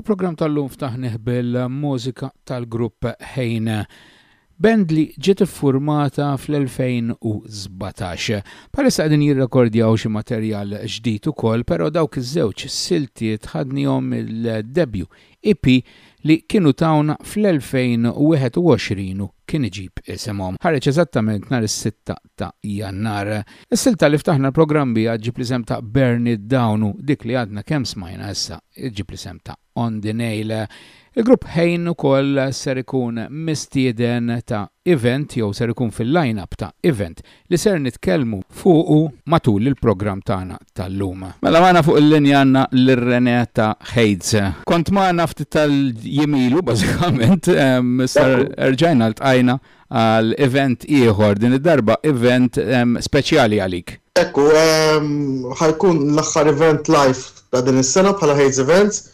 U program tal-lum ftaħniħ bil-mużika tal-grupp Hejna. Band li ġiet iffurmata fl-2017. Palissa qegħdin jirrekordjaw xi materjal ġdid ukoll, però dawk iż-żewġ siltiet ħadnihom il-debju EP li kienu tawna fl-2021 u kien iġib isimhom. Ħareġ eżattament nhar is-sitta ta' Jannar. Is-silta li ftaħna l-programm biha ġġib l-isem ta' Burn It Down u dik li għadna kemm smajna issa ġġib l-isem ta' On The Nail. Il-grupp Ħejn ukoll ser ikun mistieden ta' event jew ser ikun fil-line-up ta' event li ser nitkellmu fuqu matul il-programm tagħna tal-lum. Mela magħna fuq il-linja għandna lil Renata Heydse. Kont magħna ftit tal-jiem ilu bażikament, issa rġajna ltqajna għal event ieħor, din id-darba event speċjali għalik. Ekku, ħa jkun l-aħħar event live ta' din is-sena bħala Heydse Events,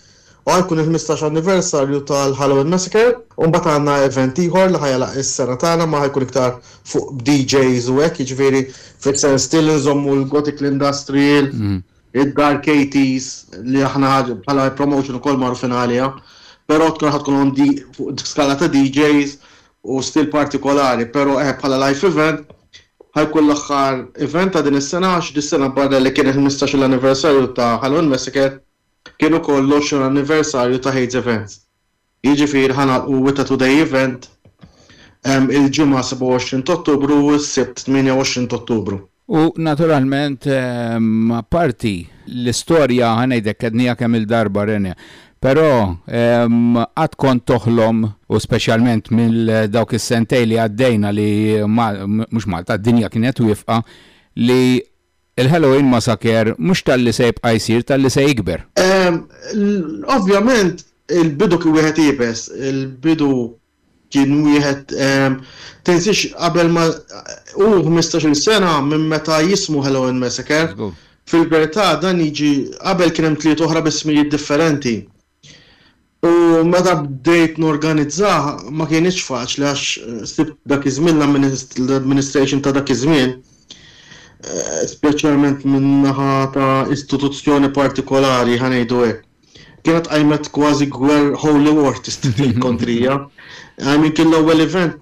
u ħa jkun il-ħmistax anniversarju tal-Halloween Massacre u mbagħad għandna event ieħor li ħa jagħlaq is-sena tagħna ma ħa jkun iktar fuq b'DJs u hekk jiġifieri fis-sens still inżommu l-Gothic l-Industrial, id-Dark Eighties li aħna bħala promotion ukoll magħrufin għaliha però tkun ħa tkun on di fuq skala ta' DJs u still partikolari però eh bħala live event ħa jkun l-aħħar event ta' din is-sena għax dis-sena barra li kien il-ħmistax-il anniversarju ta' Halloween Massacre Kien ukoll l-20 anniversarju ta' Hades Events. Jiġifieri ħa nagħlqu with a two day event il-Ġimgħa 27 t'Ottubru u s-Sibt 28 t'Ottubru. U naturalment apparti l-istorja ħa ngħidlek għedniha kemm il-darba Rene, però qatt kont toħlom u speċjalment minn dawk is-sentejn li għaddejna li mhux Malta, d-dinja kienet wiefqa li Il-Halloween Massacre mhux talli se jibqa' jsir talli se jikber. Ovvjament il-bidu kien wieħed iebes, il-bidu kien wieħed tinsiex qabel ma hu ħmistax-il sena minn meta jismu Halloween Massacre. Fil-verita' dan jiġi qabel kien hemm tlieta oħra b'ismijiet differenti. U meta bdejt norganizzaha ma kinitx faċli għax sibt dak iż-żmien l-administration ta' dak iż-żmien, speċjalment min-naħa ta' istituzzjoni partikolari, ħa ngħidu hekk, kienet qajmet kważi holy war tista' tgħid kontrija. I mean kien l-ewwel event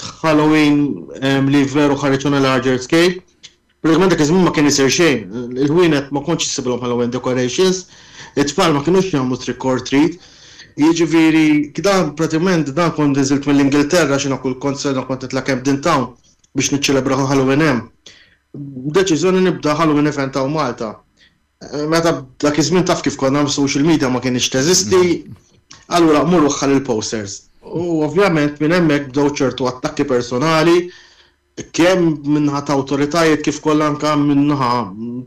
t'Halloween li veru ħareġ on a larger scale. Pratikament dak iż-żmien ma kien isir xejn. Il-ħwienet ma kontx issibilhom Halloween decorations, it-tfal ma kinux jagħmlu trick or treat. Jiġifieri dan pratikament dan kont niżilt mill-Ingilterra għax jiena kull kont sena kont nitlaq Camden Town biex niċċelebraħ Halloween hemm. B'deċiżjoni nibda Halloween event hawn Malta. Meta dak iż-żmien taf kif konna social media ma kienx teżisti, allura mur waħħal il-posters. U ovvjament minn hemmhekk bdew ċertu attakki personali kemm min-naħa ta' awtoritajiet kif ukoll anke min-naħa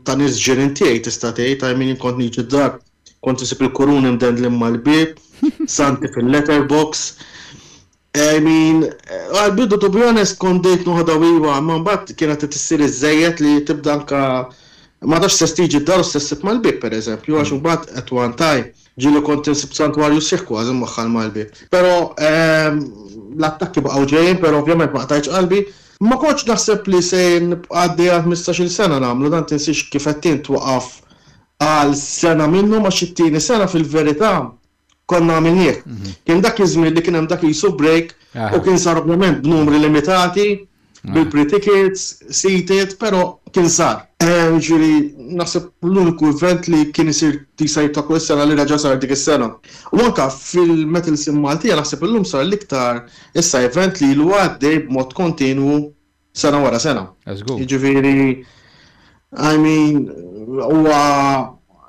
ta' nies ġirien tiegħi tista' tgħid, I mean jien kont niġi d-dar kont isib il-kuruni mdendlin mal-bieb, santi fil-letter box. I mean, għall-bidu to be honest kont bdejt noħodha u iva, imma mbagħad kienet qed issir iżżejjed li tibda anke ma tafx se stiġi d-dar u se ssib mal-bieb pereżempju għax imbagħad at one time ġieli kont insib santwarju sħiħ kważi mwaħħal mal-bieb. Però l-attakki baqgħu ġejjin però ovvjament ma qtajtx qalbi. Ma kontx naħseb li se nibqa' għaddej għal ħmistax-il sena nagħmlu dan tinsiex kif għedt int waqaf għal sena minnhom għax it-tieni sena fil-verità Konna għamilnieh. Kien dak iż-żmien li kien hemm dak qisu break u kien sar ovvjament b'numri limitati, bil-pre-tickets, seated, però kien sar. Jiġifieri naħseb l-uniku event li kien isir Teesside ta' kull sena li reġa' sar dik is-sena. U anke fil-Metal Scene Maltija naħseb illum sar l-iktar issa event li ilu għaddej b'mod kontinwu sena wara sena. Jiġifieri, I mean, huwa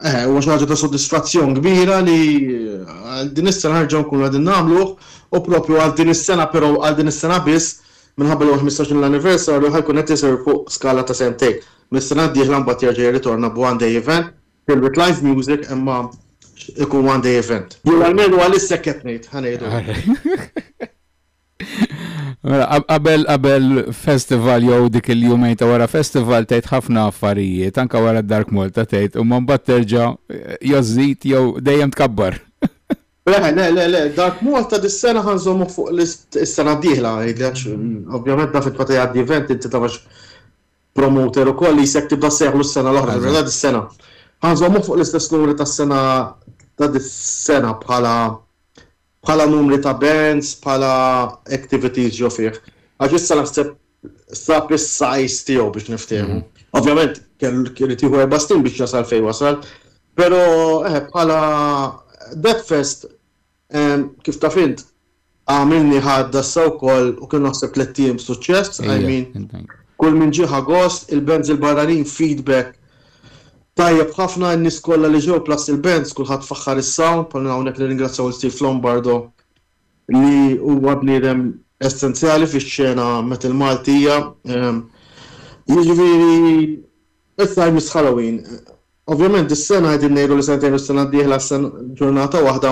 eh, huwa xi ħaġa ta' sodisfazzjon kbira li eh, din is-sena ħarġew nkunu qegħdin nagħmluh u propju għal din is-sena però għal din is-sena biss minħabba li 15 l-anniversarju ħajkun qed isir fuq skala ta' sentejn. Mis-sena d-dieħla mbagħad jerġa' jirritorna b'one day event, tilbit live music imma ikun one day event. Jew almenu għalissa hekk qed ngħid, ħa ngħidu. Mela, qabel qabel festival jew dik il-jumejn ta' wara festival tgħid ħafna affarijiet, anka wara d-Dark Malta tgħid, u ma mbagħad terġa' jożżid jew dejjem tkabbar. Le, le, le, le, Dark Malta dis-sena ħa nżommuh fuq list is-sena d-dieħla għidli għax ovvjament naf int meta jgħaddi event inti taf għax promoter ukoll qisek tibda ssejjaħlu s-sena l-oħra, ġifieri ta' dis-sena. Ħa nżommuh fuq l-istess numri tas-sena ta' dis-sena bħala Bħala numri ta' bands, bħala activities ġo fih. Għax issa naħseb sab is-size tiegħu biex niftiehmu. Ovvjament kellu kien irid jieħu erba' snin biex jasal fejn wasal, però eħe bħala Deathfest kif taf int għamilni ħadda issa wkoll u kien naħseb tlett ijiem b'suċċess, I mean kull min ġie ħa gost, il-bands il-barranin feedback Tajjeb ħafna n-nies kollha li ġew plus il-bands kulħadd faħħar is-sound bħal minn hawnhekk nirringrazzjaw lil Steve Lombardo li huwa bniedem essenzjali fix-xena metal Maltija jiġifieri issa jmiss Halloween ovvjament dis-sena qegħdin ngħidu li sentejn u s-sena d-dieħla ġurnata waħda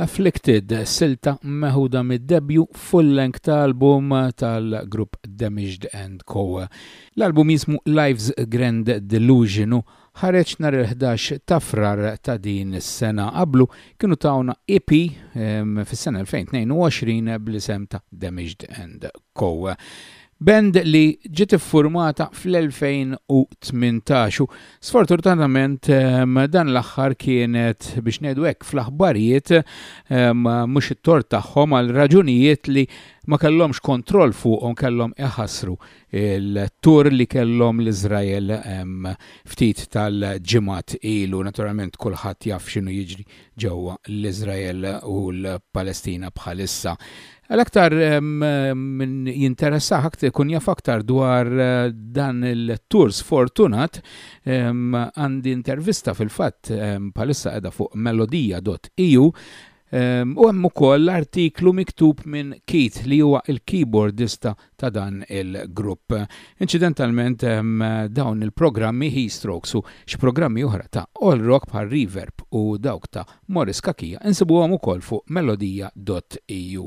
Afflicted, silta meħuda mid-debju full-length ta' album tal-grupp Damaged and Co. L-album jismu Life's Grand Delusion u Ħareġ nhar il-ħdax ta' Frar ta' din is-sena. Qablu kienu tawna EP fis-sena 2022 bl-isem ta' Damaged and Co. Band li ġiet iffurmata fl-2018 u sfortunatament dan l-aħħar kienet biex ngħidu hekk fl-aħbarijiet mhux it-tort tagħhom għal raġunijiet li ma kellhomx kontroll fuqhom kellhom iħassru Il-tour li kellhom l-Iżrael ftit tal-ġimgħat ilu, naturalment kulħadd jaf x'inhu jiġri ġewwa l-Iżrael u l-Palestina bħalissa. L-aktar minn jinteressah aktar ikun jaf aktar dwar eh, dan il-tour sfortunat għandi intervista fil-fatt bħalissa qiegħda fuq melodija.eu U hemm ukoll artiklu miktub minn Keith li huwa il-keyboardista ta' dan il-grupp. Inċidentalment dawn il-programmi He Strokes u xi programmi oħra ta' All Rock bħal Reverb u dawk ta' Morris Cachia insibuhom ukoll fuq melodija.eu.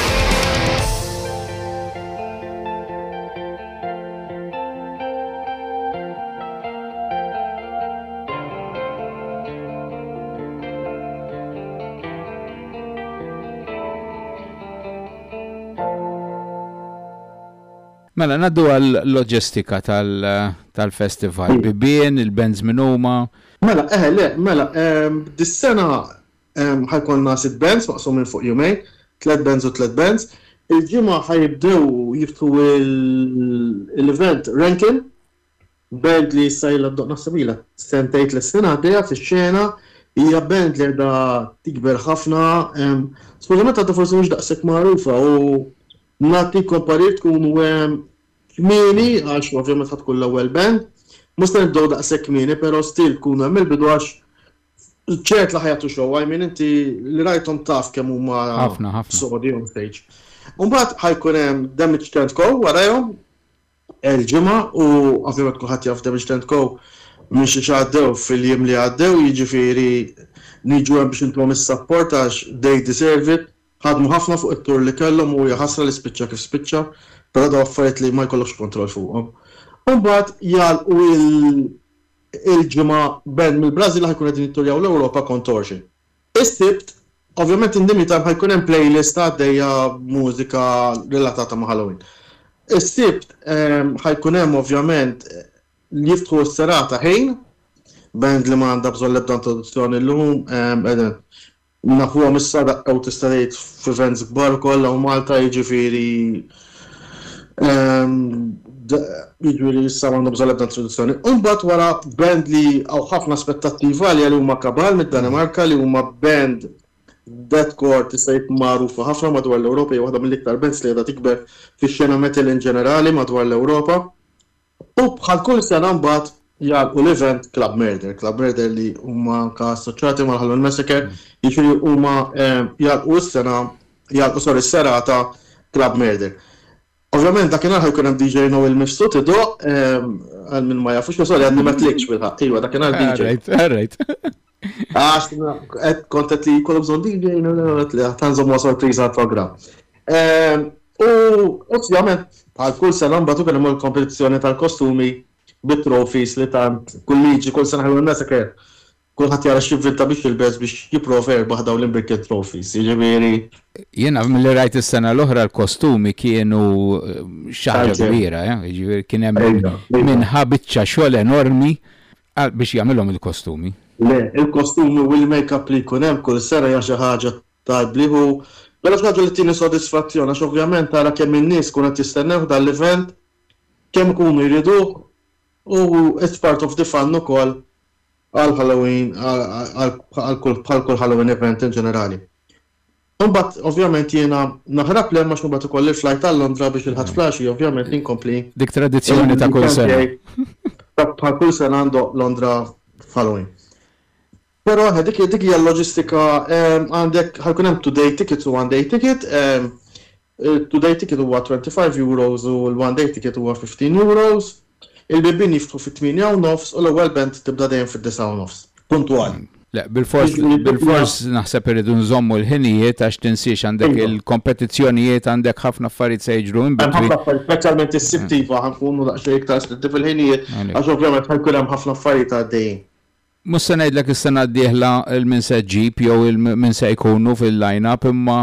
Mela, naddu għal-loġistika tal-festival, bibien, il-bands minuma. Mela, eħe, le, mela, dis-sena Ħa jkollna sitt bands maqsumin fuq jumejn, tliet bands u tliet bands. Il-Ġimgħa ħa jibdew jiftħu l-event Rankin, band li issa ilha ndoqq naħseb ilha sentejn tliet snin għaddejja fix-xena. Hija band li qiegħda tikber ħafna. Sfortunatament għadha forsi mhux daqshekk magħrufa u nagħtikom parir tkunu kmieni għax ovvjament ħa tkun l-ewwel band. Mhux se nibdew daqshekk kmieni però still tkunu hemm mill-bidu għax Ċert li ħajatu show, I mean inti li rajthom taf kemm huma ħafna ħafna sodi on stage. Mbagħad ħajkun hemm Damage Tent Co warajhom il-ġimgħa u ovvjament kulħadd jaf Damage Tent Co minn xi x'għaddew fil-jiem li għaddew jiġifieri niġu hemm biex intuhom is-sapport għax they deserve it. Ħadmu ħafna fuq it-tour li kellhom u hija ħasra li spiċċa kif spiċċa, però dawn affarijiet li ma jkollokx kontroll fuqhom. U mbagħad jagħlqu il Il-Ġimgħa, band mill-Brażil ħa jkunu qegħdin jitturjaw l-Ewropa Contortion. Is-Sibt, ovvjament in the mean time ħa jkun hemm playlist għaddejja b'mużika relatata ma' Halloween. Is-Sibt ħa jkun hemm ovvjament li jiftħu s-serata Hain, band li ma għandha bżonn l-ebda introduzzjoni llum, Nafuhom issa daqqa u tista' tgħid f'events kbar ukoll hawn Malta jiġifieri jiġifieri issa m'għandhom bżonn l-ebda introduzzjoni. U mbagħad wara band li hawn ħafna aspettattiva għaliha li huma Cabal mid-Danimarka li huma band deathcore tista' tgħid magħrufa ħafna madwar l-Ewropa hija waħda mill-iktar bands li qiegħda tikber fix-xena metal in ġenerali madwar l-Ewropa. U bħal kull sena mbagħad jagħlqu l-event Club Murder. Club Murder li huma anke assoċjati mal-Halloween Massacre, jiġifieri huma jagħlqu s-sena, jagħlqu sorry s-serata Club Murder. Ovvjament dakinhar ħa jkun hemm DJ Noel Mifsud idoqq, għal min ma jafux, sorry għadni m'għedtlikx fil-ħaqq, iva dakinhar DJ. All right, all right. Għax, kontet li kollu bżon DJ, tanżom ma sorpriza għal-program. Ehm, u, ovvjament, għal kull sena mbatu kien hemm kompetizzjoni tal-kostumi bit-trofis li tant kulliġi kull sena ħajlu n-nasa kien kulħadd jara x'jivvinta biex jilbes biex jipprova jerbaħ dawn l-imbirkiet trophies, jiġifieri. Jiena mill-li rajt is-sena l-oħra l-kostumi kienu eh, xaħġa kbira, eh, jiġifieri kien hemm minħa biċċa xogħol enormi Għal, biex jagħmilhom il-kostumi? Le, il-kostumi u l-makeup li jkun hemm kull sena hija xi ħaġa ta' qbligħ u, belax ngħaddu lit-tieni sodisfazzjon għax ovvjament tara kemm in-nies ikunu qed jistennewh dan l-event, kemm ikunu jriduh u it's part of the fun ukoll għall-Halloween, għal kull, bħal kull Halloween event in ġenerali. Imbagħad ovvjament jiena naħrab l-hemm għax mbagħad ikolli l-flight għal Londra biex il-Ħadd fl-għaxija ovvjament inkompli. Dik tradizzjoni ta' kull sena. Bħal kull sena ndoqq Londra f'Halloween. Però eħe dik hija l-loġistika għandek ħajkun hemm two-day tickets u one-day ticket. Il-two day ticket huwa €25 u l-one day ticket huwa €15. Il-bibien jiftħu fit-tmienja u nofs u l-ewwel band tibda dejjem fid-disgħa u nofs. Puntwali. Le, bilfors, bilfors naħseb irridu nżommu l-ħinijiet għax tinsiex għandek il-kompetizzjonijiet, għandek ħafna affarijiet se jiġru in between. Hemm ħafna affarijiet, speċjalment is-Sibt iva, ħa nkunu daqsxejn iktar stretti fil-ħinijiet għax ovvjament ħa jkun hemm ħafna affarijiet għaddejjin. Mhux se ngħidlek is-sena d-dieħla 'l min se ġġib jew 'l min se jkunu fil-line-up imma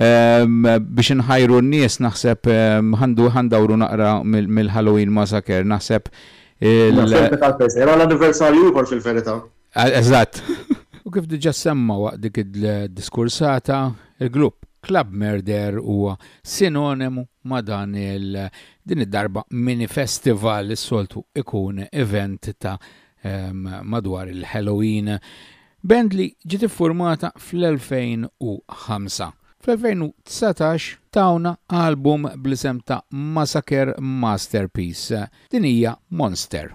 biex inħajru n-nies naħseb ħa ndawru naqra mill-Halloween Massacre naħseb il- Naħseb dak għalfejn sejra għal anniversarju ieħor fil-verità. Eżatt. U kif diġà ssemma waqt dik id-diskursata, il-grupp Club Murder huwa sinonimu ma' dan il-, din id-darba mini-festival li s-soltu jkun event ta' ehm, madwar il-Halloween, band li ġiet iffurmata fl-2005. Fl-2019 tawna album bl-isem ta' Massacre Masterpiece, din hija Monster.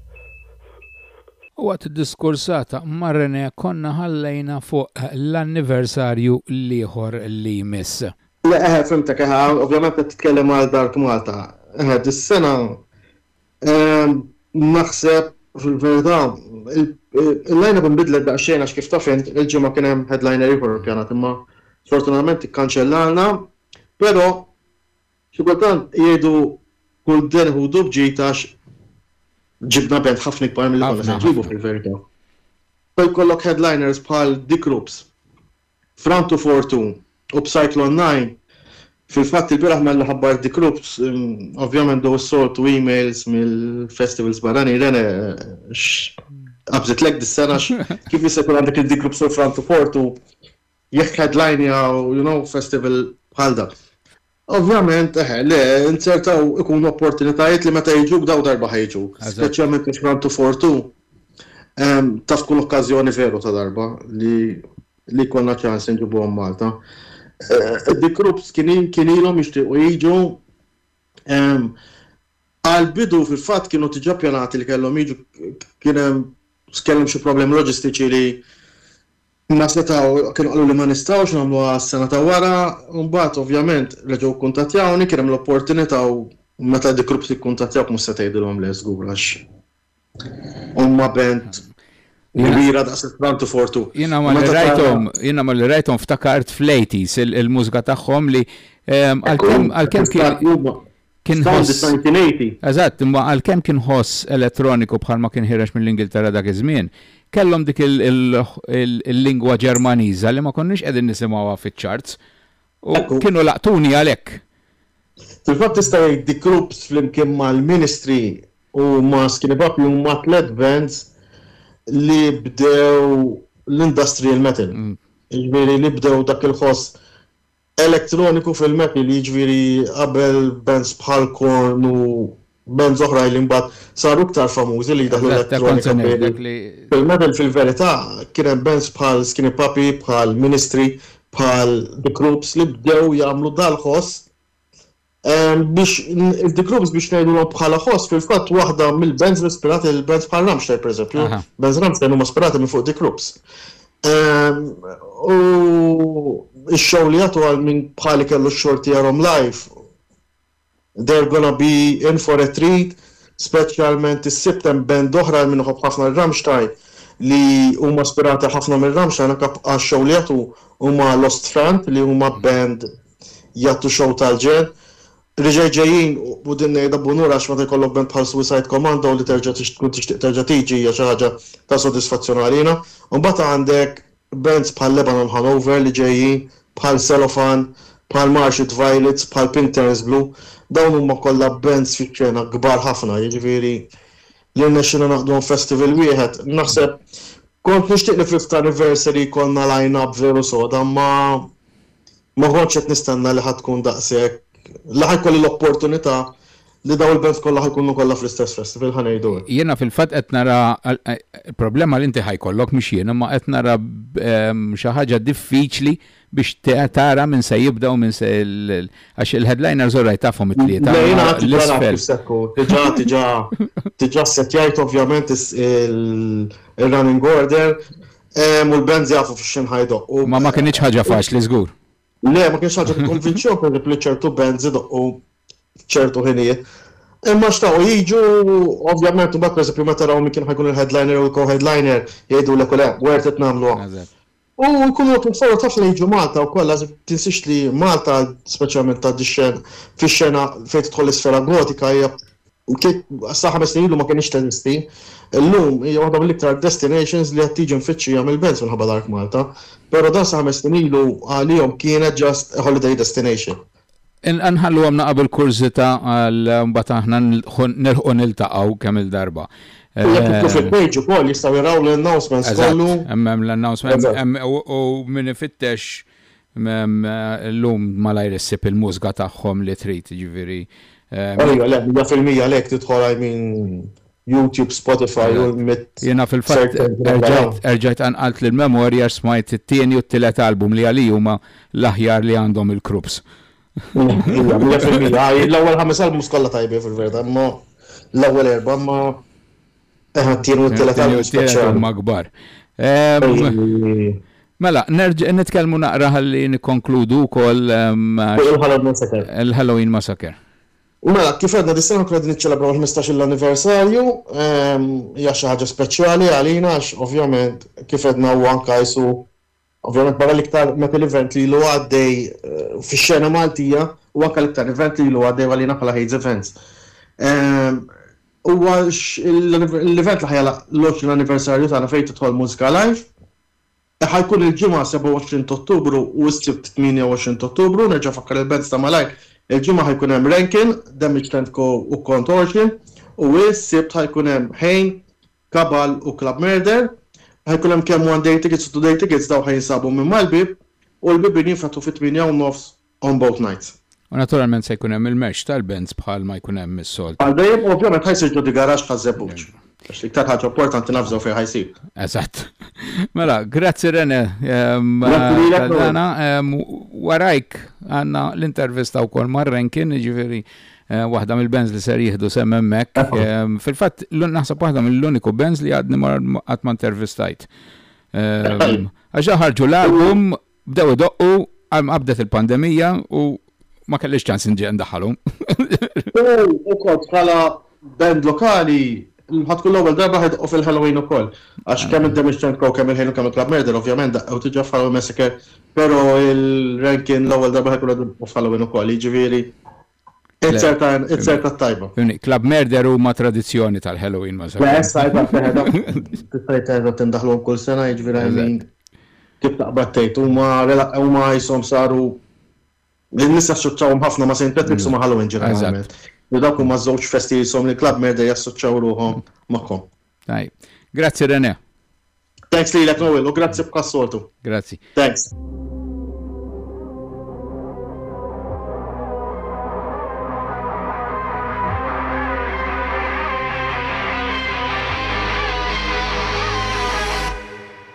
U waqt id-diskursata ma' René konna ħallejna fuq l-anniversarju l-ieħor li jmiss. Le, eħe, fhimtek, eħe, ovvjament qed titkellem għal Dark Malta. Eħe, dis-sena naħseb fil-verità il-line-up inbidlet daqsxejn għax kif taf int il-Ġimgħa kien hemm headliner ieħor ippjanat imma sfortunatament ikkanċellalna, però Xi kultant jgħidu kull deni ħudu b'ġid għax ġibna band ħafna ikbar milli konna se nġibu fil-verità. Meta jkollok headliners bħal The Krupps, Frant u Fortun u b'Cyclone Nine, fil-fatt ilbieraħ malli ħabbart The Krupps, ovvjament bdew is-soltu emails mill-festivals barranin, Rene, x'qabżitlek dis-sena għax kif jista' jkun għandek il-The Krupps u l-Frant u Fortun Jekk headline hawn, you know, festival bħal dan. Ovvjament, eħe, le, inzertaw ikun opportunitajiet li meta jiġuk daw darba ħajġuk. Speċjalment biex rantu fortu, taf tkun okkażjoni veru ta' darba li li konna ċans nġibu għom Malta. Eh, the groups kien ilhom jixtiequ jiġu għal-bidu fil-fatt kienu tiġa pjanati li kellhom jiġu kien hemm kellhom xi problemi loġistiċi li Imma setgħu, kienu qaluli ma nistgħux nagħmluha s-sena ta' wara, u mbagħad ovvjament reġgħu kkuntattjawni, kien hemm l-opportunità u meta dik grupp tikkuntattjawk mhux se tgħidilhom le żgur għax huma band kbira daqs il-Frant u For Two. Jiena malli rajthom, jiena malli rajthom ftakart fl-80s il-mużika tagħhom li għalkemm kien. Kien Sa għandi ħoss. s-1980. Eżatt, imma għalkemm kien ħoss elettroniku bħal ma kien ħiereġ mill-Ingilterra dak iż-żmien, kellhom dik il-lingwa Ġermaniża li ma konniex qegħdin nisimgħuha fiċ-charts u Ekku. kienu laqtuni għalhekk. Fil-fatt tista' jgħid The Kloops flimkien mal-Ministry u ma' Skinny Puppy huma tliet bands li bdew l-industrial metal. Jiġifieri li bdew dak il-ħoss elettroniku fil-metal, jiġifieri qabel bands bħal Korn u bands oħrajn li mbagħad saru iktar famużi li daħlu l-elettronika fil-metal fil-verità kien hemm bands bħal Skinny Puppy, bħal Ministry, bħal The Croops li bdew jagħmlu dal-ħoss Biex il-The Grooves biex ngħidulhom bħala ħoss fil-fatt waħda mill-bands li spirati lil bands bħal Rammstein pereżempju, bands Rammstein huma spirati minn fuq The Grooves. U x-show li jagħtu għal min bħali kellu x-xorti jarhom live, they're gonna be in for a treat, speċjalment is-Sibt hemm band oħra għal min iħobb ħafna r-Rammstein li huma spirati ħafna minn Rammstein anke għax-show li jagħtu huma Lost Front li huma band jgħattu show tal-ġen. Li ġej ġejjin, u din ngħidha b'unur għax meta jkollok band bħal Suicide Commando li terġa' tkun tixtieq terġa' tiġi hija xi ħaġa ta' sodisfazzjon għalina. Imbagħad għandek bands bħal Lebanon Hanover li ġejjin, bħal Cellophane, bħal Marshit Violets, bħal Pink Terns Blue. Dawn huma kollha bands fix-xena kbar ħafna, jiġifieri li rnexxilna ngħaqqduhom f'festival wieħed. Naħseb kont nixtieq li fifth anniversary jkollna line-up veru soda imma. Ma kontx qed nistenna li ħa tkun daqshekk, li ħa jkolli l-opportunità li dawn il-bands kollha ħa jkunu kollha fl-istess festival, ħa ngħidu hekk. Jiena fil-fatt qed nara, il-problema li inti ħa jkollok mhux jien, imma qed nara xi ħaġa diffiċli biex tara min se jibda u min se għax il-headliners orajt tafhom it-tlieta. Le jiena għad diġà naf kif se tkun, diġà diġà diġà ssettjajt ovvjament il-running order, Ehm, u l-bands jafu f'xin ħajdoqqu. Ma ma kinitx ħaġa faċli żgur. Le, ma kienx ħaġa tikkonvinċihom per li ċertu bands idoqqu ċertu ħinijiet. Imma xtaqu jiġu, ovvjament, mbagħad pereżempju meta raw min kien ħajkun il-headliner u l-co-headliner jgħidu l le, worth it nagħmluha. U jkunu qed nitfarru taf li jiġu Malta wkoll għażi tinsix li Malta speċjalment ta' dixxen fix-xena fejn tidħol l-isfera gotika hija sa ħames snin ilu ma kinitx teżisti. Illum hija waħda mill-iktar destinations li qed tiġi mfittxija mill-Belz minħabba l-Ark Malta. Però dan sa ħames snin ilu għalihom kienet just a holiday destination. Nħallu hemm naqgħa bil-kurżità għal mbagħad aħna nilħqu niltaqgħu kemm il-darba. U jekk jidħlu fil-page ukoll jistgħu jaraw l-announcements kollu. Hemm l-announcements u min ifittex Illum malajr issib il-mużga tagħhom li trid, jiġifieri. Ajwa, le, mija fil-mija għalhekk tidħol I mean YouTube, Spotify u l-mitt. Jiena fil-fatt erġajt qanqalt lill-memorja għax smajt it-tieni u t-tielet album li għalija huma l-aħjar li għandhom il-Krupps. Ija, mija fil-mija. L-ewwel ħames albums kollha tajbin fil-verità, imma l-ewwel erbgħa ma. Aha, t-tieni u t-tielet għal speċjali. Huma kbar. Mela, nerġa' nitkellmu naqra ħalli nikkonkludu wkoll. Il-Halloween Massacre. Il-Halloween Massacre. Mela, kif għedna dis-sena nkunu qegħdin niċċelebraw il-ħmistax-il anniversarju, hija xi ħaġa speċjali għalina għax ovvjament kif għedna huwa anke qisu Ovvjament barra l-iktar meta l-event li ilu għaddej fix-xena Maltija u anke l-iktar event li ilu għaddej għalina bħala Hades Events. Huwa l-event li ħa jagħlaq l-20 anniversarju tagħna fejn tidħol mużika live. Ħa jkun il-Ġimgħa 27 ta' Ottubru u s-Sibt 28 ta' Ottubru. Nerġa' nfakkar il-bands ta' malajr. Il-Ġimgħa ħa jkun hemm Rankin, Damage Tank u Contortion u s-Sibt ħa jkun hemm Hain, Cabal u Club Merder. Ħa jkun hemm kemm one day tickets u two day tickets dawn ħa jinsabu minn mal-bieb u l-bibien jinfetħu fit-tmienja u nofs on both nights. U naturalment se jkun hemm il-merċ tal-bands bħal ma jkun hemm mis-soltu. Bħal dejjem u ovvjament ħa jsir ġo The Garage Ħaż-Żebbuġ għax l-iktar ħaġa importanti navżaw fejn ħa jsir. Eżatt. Mela, grazzi René għal dana. Warajk għandna l-intervista wkoll mar-Rankin, jiġifieri Eh, waħda mill-bands li ser jihdu sem emmek. Eh, fil-fat, naħseb waħda mill-uniku bands li għadni għat ma intervistajt. Eh, għaxa ħarġu l-album, bdew doqqu, għalm għabdet il-pandemija u ma kellix ċans nġen daħalum. U kod bħala band lokali, Ħa tkun l-ewwel darba ħedqu fil-Halloween ukoll. Għax kemm id-Demixxan Crow, kemm il-Halo, kemm il-Club Murder ovvjament daqqew tiġa f'Halloween Massacre, però il-Rankin l-ewwel darba ħa jkunu qegħdin jibqgħu f'Halloween ukoll. Jiġifieri iċ-ċerta t-tajba. Club Murder huma tradizzjoni tal-Halloween Massacre. Le, issa qed nagħtihedha. Tista' jitqiegħdu tindaħluhom kull sena, jiġifieri I mean kif taqbad tgħid. Huma qishom saru L-nisa ssoċċawhom ħafna ma' St. Patrick's u ma' Halloween ġeneralment. Li dawk huma żewġ festi jisom li l-Club Merda jassoċċaw ruħhom magħhom. Tajjeb. Grazzi Rene. Thanks lilek Noel u grazzi bħas soltu. Grazzi. Thanks.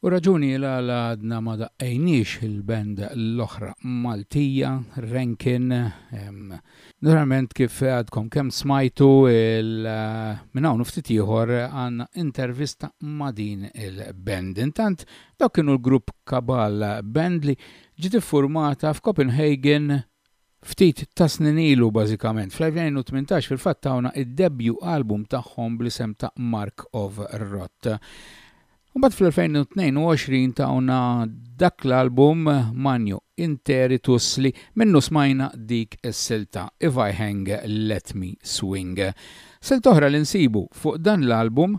U raġuni l-għala għadna ma daqqejniex il-band l-oħra Maltija, Rankin. Naturalment kif għadkom kemm smajtu minn hawn u ftit ieħor għandna intervista ma' din il-band. Intant dawk kienu l-grupp Cabal Band li ġiet iffurmata f'Copenhagen Ftit tas-snin ilu bażikament, fl-2018 fil-fatt tawna d-debju album tagħhom bl-isem ta' Mark of Rot. Imbagħad fl-2022 tawna dak l-album Magno Interitus li minnu smajna dik is-silta If I Hang Let Me Swing. Silta oħra li nsibu fuq dan l-album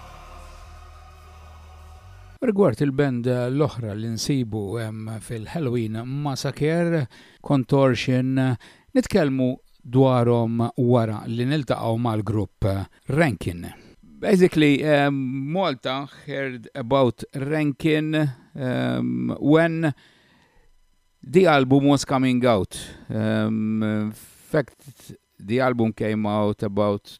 Rigward il-band l-oħra li nsibu fil-Halloween Massacre, Contortion, nitkellmu dwarhom wara li niltaqgħu mal-grupp Rankin. Basically, Malta heard about Rankin when the album was coming out. In fact, the album came out about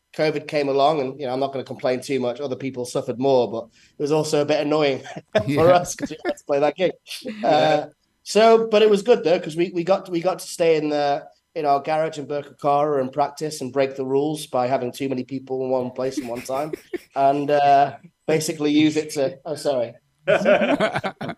COVID came along, and you know, I'm not going to complain too much. Other people suffered more, but it was also a bit annoying for yeah. us because we had to play that game. Yeah. Uh, so, but it was good though because we, we got to, we got to stay in the in our garage in Burkacara and practice and break the rules by having too many people in one place in one time, and uh, basically use it to. Oh, sorry. that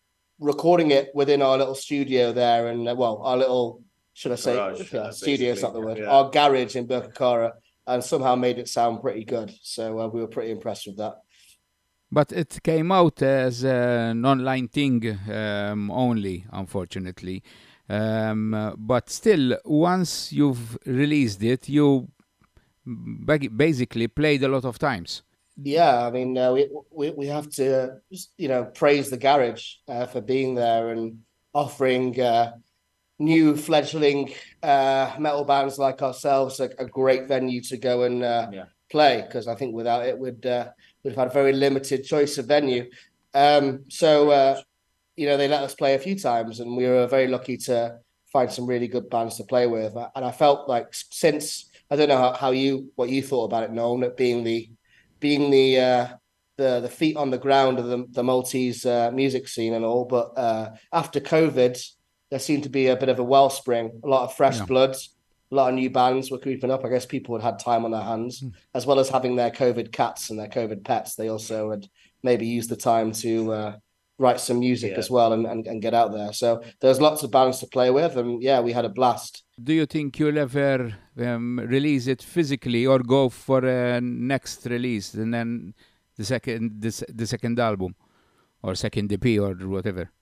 recording it within our little studio there, and uh, well, our little should I say garage, uh, studio is not the word, yeah. our garage in Burkakara and somehow made it sound pretty good. So uh, we were pretty impressed with that. But it came out as an online thing um, only, unfortunately. Um, but still, once you've released it, you basically played a lot of times. Yeah, I mean, uh, we, we, we have to you know praise the garage uh, for being there and offering uh, new fledgling uh, metal bands like ourselves a, a, great venue to go and uh, yeah. play because I think without it we'd uh, we'd have had a very limited choice of venue. Um, so uh, you know they let us play a few times, and we were very lucky to find some really good bands to play with. And I felt like since I don't know how, how you what you thought about it, Noel, that being the being the uh, the the feet on the ground of the, the Maltese uh, music scene and all, but after COVID there seemed to be a bit of a wellspring, a lot of fresh yeah. bloods, a lot of new bands were creeping up. I guess people had had time on their hands, mm. as well as having their COVID cats and their COVID pets. They also had maybe used the time to uh, write some music yeah. as well and, and, and, get out there. So there's lots of bands to play with, and yeah, we had a blast. Do you think you'll ever um, release it physically or go for a next release and then the second the, the second album or second EP or whatever?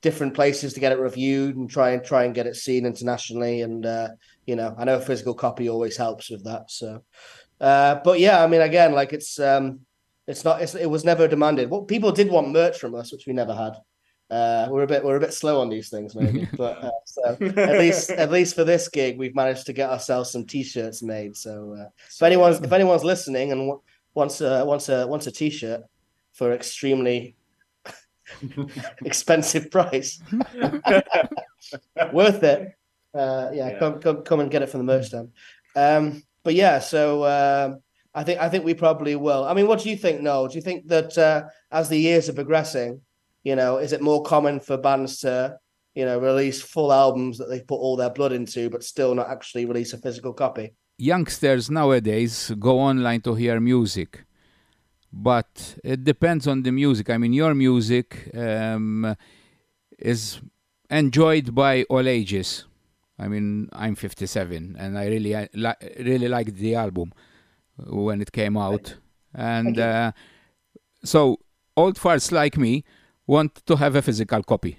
different places to get it reviewed and try and try and get it seen internationally. And uh, you know, I know a physical copy always helps with that. So, uh, but yeah, I mean, again, like it's um, it's not it's, it was never demanded. What people did want merch from us, which we never had. Uh, we're a bit we're a bit slow on these things, maybe. but uh, so at least at least for this gig, we've managed to get ourselves some t-shirts made. So uh, if anyone's if anyone's listening and w- wants a wants a wants a t-shirt for extremely expensive price. Worth it. Uh, yeah, yeah, come come come and get it from the merch stand. Um, but yeah, so uh, I think I think we probably will. I mean, what do you think, Noel? Do you think that uh, as the years are progressing, you know, is it more common for bands to you know release full albums that they've put all their blood into, but still not actually release a physical copy? Youngsters nowadays go online to hear music but it depends on the music. I mean, your music um, is enjoyed by all ages. I mean, I'm 57, and I really, I li really liked the album uh, when it came out. And uh, so, old farts like me want to have a physical copy.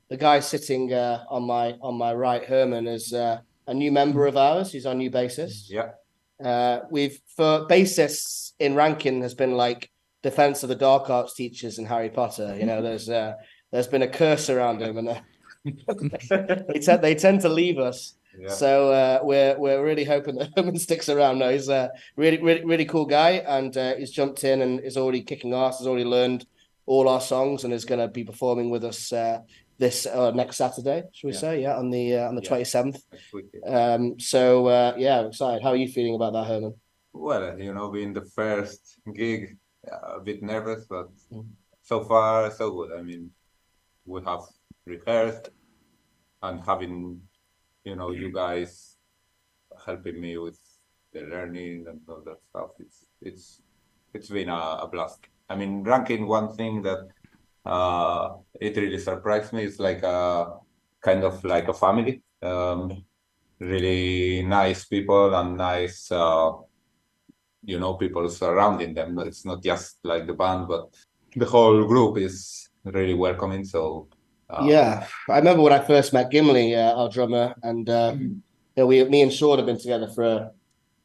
the guy sitting uh, on my on my right, Herman, is uh, a new member of ours. He's our new bassist. Yeah. Uh, we've for bassists in ranking has been like defense of the dark arts teachers in Harry Potter. You know, there's uh, there's been a curse around him, and uh, they tend they tend to leave us. Yeah. So uh, we're we're really hoping that Herman sticks around. No, he's a really really really cool guy, and uh, he's jumped in and is already kicking ass. Has already learned all our songs and is going to be performing with us uh, this uh, next Saturday, should we yeah. say? Yeah, on the uh, on the twenty yeah. seventh. Um, so uh, yeah, I'm excited. How are you feeling about that, Herman? Well, you know, being the first gig, uh, a bit nervous, but mm. so far so good. I mean, we have rehearsed and having, you know, you guys helping me with the learning and all that stuff. It's it's it's been a, a blast. I mean, ranking one thing that uh, it really surprised me. is like a kind of like a family. Um, really nice people and nice, uh, you know, people surrounding them. It's not just like the band, but the whole group is really welcoming. So uh, yeah, I remember when I first met Gimli, uh, our drummer, and uh, mm-hmm. you know, we, me and Sean have been together for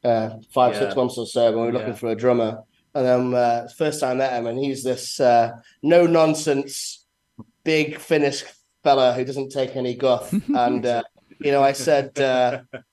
uh, five, yeah. six months or so, and we were yeah. looking for a drummer and um, uh, first time I met him, and he's this uh, no nonsense big Finnish fella who doesn't take any guff. And uh, you know, I said, uh,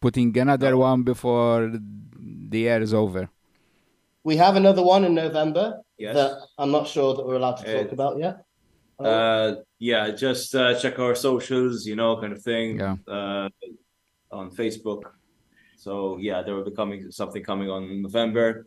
putting another one before the year is over? We have another one in November yes. that I'm not sure that we're allowed to talk uh, about yet. Oh. Uh, yeah, just uh, check our socials, you know, kind of thing. Yeah. Uh, on Facebook. So yeah, there will be coming something coming on November.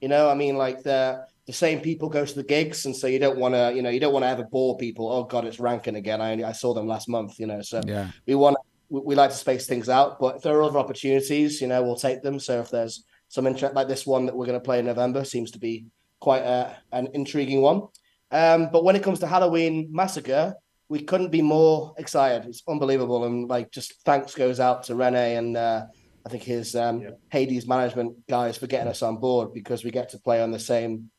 You know, I mean, like the the same people go to the gigs, and so you don't want to, you know, you don't want to ever bore people. Oh God, it's ranking again. I only I saw them last month. You know, so yeah. we want we, we like to space things out. But if there are other opportunities, you know, we'll take them. So if there's some interest like this one that we're going to play in November seems to be quite a, an intriguing one. Um, but when it comes to Halloween Massacre, we couldn't be more excited. It's unbelievable, and like just thanks goes out to Rene and uh, I think his um, yeah. Hades management guys for getting us on board because we get to play on the same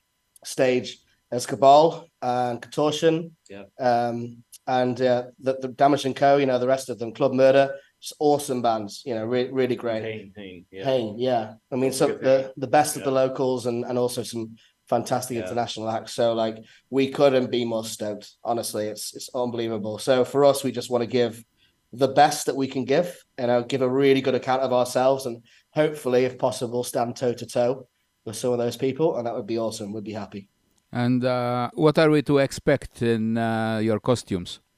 stage as Cabal and Contortion. Yeah. Um, and uh, the, the, Damage and Co. You know the rest of them, Club Murder, just awesome bands. You know, re- really great. Pain, pain, yeah. Pain, yeah. I mean, so the, the best yeah. of the locals and and also some fantastic yeah. international acts. So like we couldn't be more stoked. Honestly, it's it's unbelievable. So for us, we just want to give the best that we can give, and you know, give a really good account of ourselves and hopefully, if possible, stand toe to toe with some of those people. And that would be awesome. We'd be happy. And uh, what are we to expect in uh, your costumes?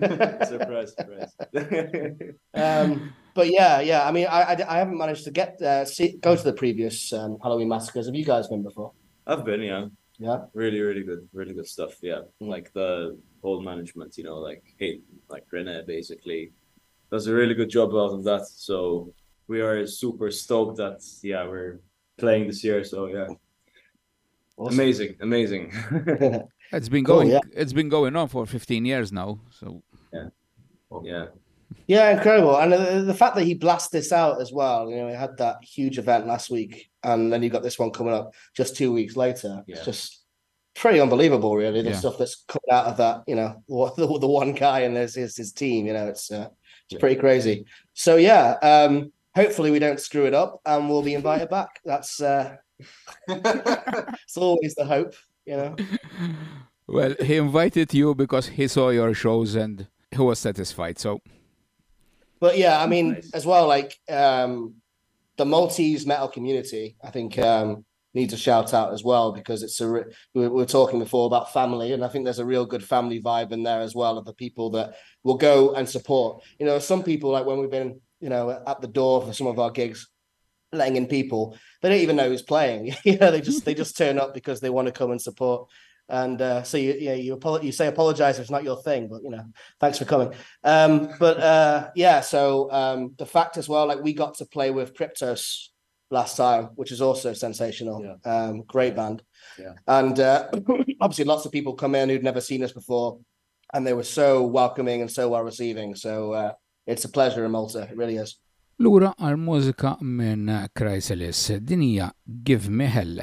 surprise, surprise. um, but yeah, yeah. I mean, I, I, I haven't managed to get uh, see, go to the previous um, Halloween massacres. Have you guys been before? I've been, yeah. Yeah. Really, really good, really good stuff. Yeah, mm. like the whole management, you know, like hey, like Rene basically does a really good job out of that. So we are super stoked that yeah we're playing this year. So yeah, Awesome. Amazing, amazing. it's been going. Cool, yeah. It's been going on for 15 years now. So yeah, yeah, yeah, incredible. And the, fact that he blasted this out as well. You know, he had that huge event last week, and then you got this one coming up just two weeks later. Yeah. It's just pretty unbelievable, really. The yeah. stuff that's coming out of that. You know, the, the one guy and there's his, his team. You know, it's uh, it's pretty crazy. So yeah. um, Hopefully we don't screw it up and we'll be invited back. That's uh, it's always the hope, you know. Well, he invited you because he saw your shows and he was satisfied. So, but yeah, I mean, nice. as well, like um, the Maltese metal community, I think um, needs a shout out as well because it's a re- we were talking before about family, and I think there's a real good family vibe in there as well of the people that will go and support. You know, some people like when we've been you know at the door for some of our gigs, letting in people. They don't even know who's playing. you know, they just they just turn up because they want to come and support. And uh, so you yeah, you, you say apologize if it's not your thing, but you know, thanks for coming. Um, but uh, yeah, so um, the fact as well, like we got to play with Cryptos last time, which is also sensational. Yeah. Um, great band. Yeah. And uh, obviously lots of people come in who'd never seen us before and they were so welcoming and so well receiving. So uh, it's a pleasure in Malta. It really is. Lura għal mużika minn Chrysalis, dinija Give Me Hell.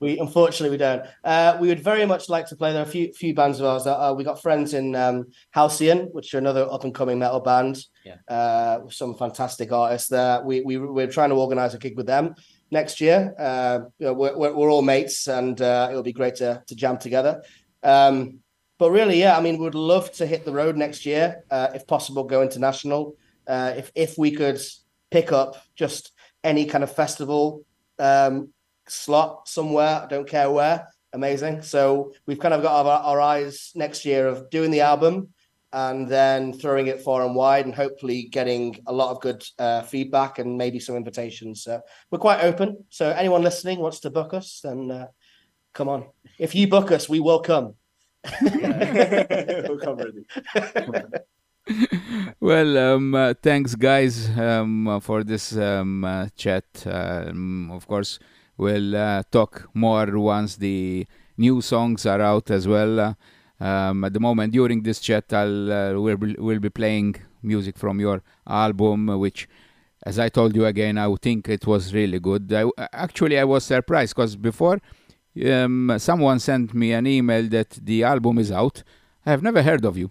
We unfortunately we don't. Uh, we would very much like to play. There are a few few bands of ours. That, uh, we got friends in um, Halcyon, which are another up and coming metal band. Yeah. Uh, some fantastic artists there. We we we're trying to organise a gig with them next year. Uh, you know, we're, we're, we're all mates, and uh, it'll be great to to jam together. Um, but really, yeah, I mean, we'd love to hit the road next year, uh, if possible, go international. if if we could pick up just any kind of festival um, slot somewhere. I don't care where. Amazing. So we've kind of got our, our eyes next year of doing the album and then throwing it far and wide and hopefully getting a lot of good uh, feedback and maybe some invitations. So we're quite open. So anyone listening wants to book us, then uh, come on. If you book us, we will come. we'll come well, um, uh, thanks, guys, um, uh, for this um, uh, chat. Uh, um, of course, We'll uh, talk more once the new songs are out as well. Um, at the moment, during this chat, I'll uh, we'll, be, we'll be playing music from your album, which, as I told you again, I think it was really good. I, actually, I was surprised because before um, someone sent me an email that the album is out. I have never heard of you.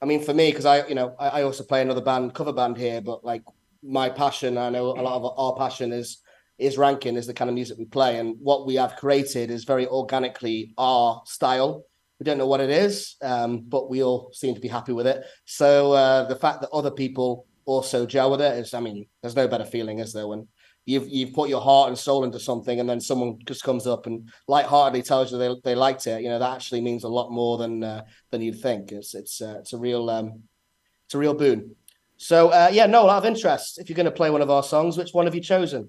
I mean, for me, because I you know I, I also play another band, cover band here, but like my passion, I know a lot of our passion is is ranking is the kind of music we play and what we have created is very organically our style we don't know what it is, um, but we all seem to be happy with it. So uh, the fact that other people also gel with it is, I mean, there's no better feeling, is there? When you've you've put your heart and soul into something, and then someone just comes up and lightheartedly tells you they, they liked it. You know, that actually means a lot more than uh, than you'd think. It's it's uh, it's a real um, it's a real boon. So uh, yeah, no, a lot of interest. If you're going to play one of our songs, which one have you chosen?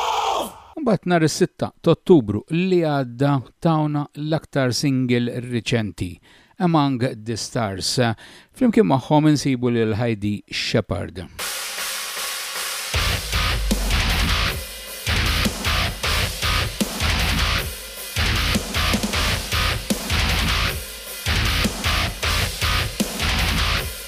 Imbagħad nhar is-sitta t'Ottubru li għadda tawna l-aktar single riċenti, Among the Stars. Flimkien magħhom insibu lil Heidi Shepherd.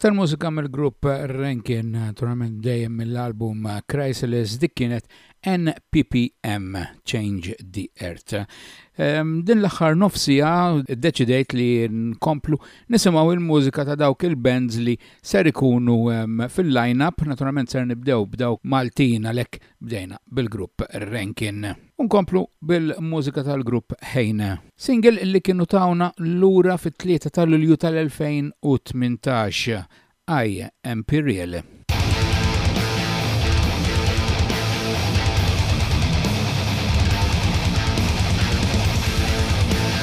Aktar mużika mill-grupp Rankin, naturalment dejjem mill-album Chrysalis, dik kienet NPPM Change the Earth. Um, din l-aħħar nofsija deċidejt li nkomplu nisimgħu il-mużika ta' dawk il-bands li Ser ikunu fil-line-up, naturalment ser nibdew b'dawk Maltin għalhekk bdejna bil-grupp Renkin. U nkomplu bil-mużika tal-grupp Heine. Single li kienu tawna lura fit-Tlieta ta' Lulju tal-2018, I Empyreal.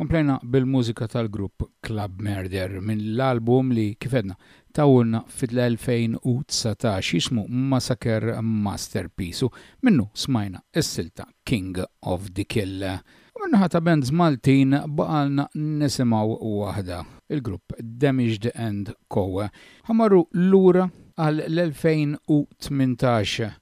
Komplejna bil-mużika tal-grupp Club Murder mill-album li, kif għedna, tawwlna fil-2019 jismu Massacre Masterpiece u minnu smajna s-silta King of the Kill. U min-naħa ta' bands Maltin baqgħalna nisimgħu waħda, il-grupp Damaged and Co. Ħa mmorru lura għal l-2018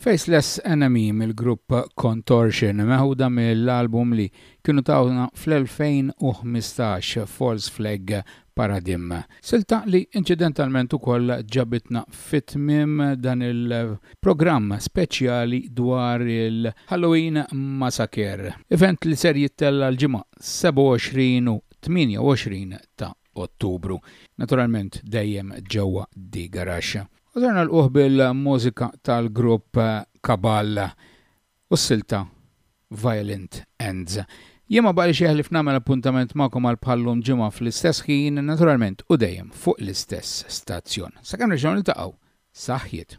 Faceless Enemy mill-grupp Contortion, meħuda mill-album li kienu tawna fl-2015, False Flag Paradigm. Silta li inċidentalment ukoll ġabitna fi tmiem dan il-programm speċjali dwar il-Halloween Massacre, event li ser jittella' l-Ġimgħa 27 u 28 ta' Ottubru, naturalment dejjem ġewwa D-Garage. U ser nagħlquh bil-mużika tal-grupp Cabal u s-silta Violent Ends. Jien ma baqalix jeħlif nagħmel appuntament magħkom għal bħal-lum ġimgħa fl-istess ħin, naturalment u dejjem fuq l-istess stazzjon. Sakemm nerġgħu niltaqgħu, saħħiet.